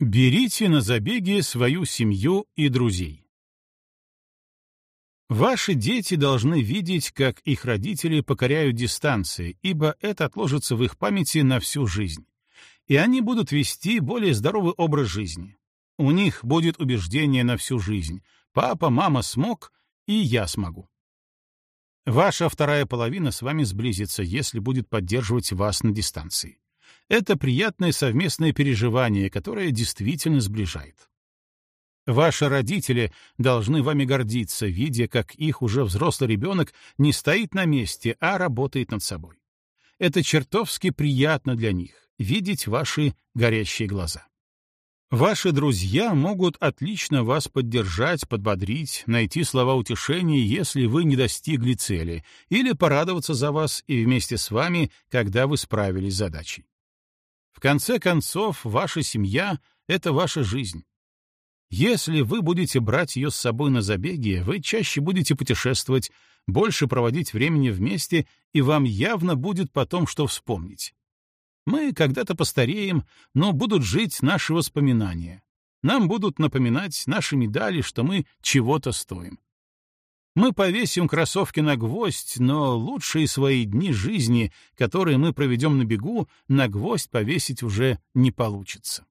Берите на забеги свою семью и друзей. Ваши дети должны видеть, как их родители покоряют дистанции, ибо это отложится в их памяти на всю жизнь. И они будут вести более здоровый образ жизни. У них будет убеждение на всю жизнь. Папа, мама смог, и я смогу. Ваша вторая половина с вами сблизится, если будет поддерживать вас на дистанции. Это приятное совместное переживание, которое действительно сближает. Ваши родители должны вами гордиться, видя, как их уже взрослый ребенок не стоит на месте, а работает над собой. Это чертовски приятно для них — видеть ваши горящие глаза. Ваши друзья могут отлично вас поддержать, подбодрить, найти слова утешения, если вы не достигли цели, или порадоваться за вас и вместе с вами, когда вы справились с задачей. В конце концов, ваша семья — это ваша жизнь. Если вы будете брать ее с собой на забеги, вы чаще будете путешествовать, больше проводить времени вместе, и вам явно будет потом что вспомнить. Мы когда-то постареем, но будут жить наши воспоминания. Нам будут напоминать наши медали, что мы чего-то стоим. Мы повесим кроссовки на гвоздь, но лучшие свои дни жизни, которые мы проведем на бегу, на гвоздь повесить уже не получится.